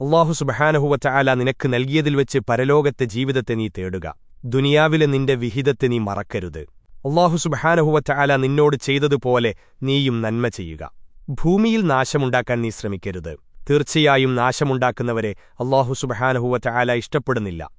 അള്ളാഹു സുബഹാനഹുവറ്റ നിനക്ക് നൽകിയതിൽ വെച്ച് പരലോകത്തെ ജീവിതത്തെ നീ തേടുക. ദുനിയാവിലെ നിന്റെ വിഹിതത്തെ നീ മറക്കരുത്. അള്ളാഹു സുബഹാനഹുവറ്റ നിന്നോട് ചെയ്തതുപോലെ നീയും നന്മ ചെയ്യുക. ഭൂമിയിൽ നാശമുണ്ടാക്കാൻ നീ ശ്രമിക്കരുത്. തീർച്ചയായും നാശമുണ്ടാക്കുന്നവരെ അള്ളാഹു സുബഹാനഹുവറ്റ ഇഷ്ടപ്പെടുന്നില്ല.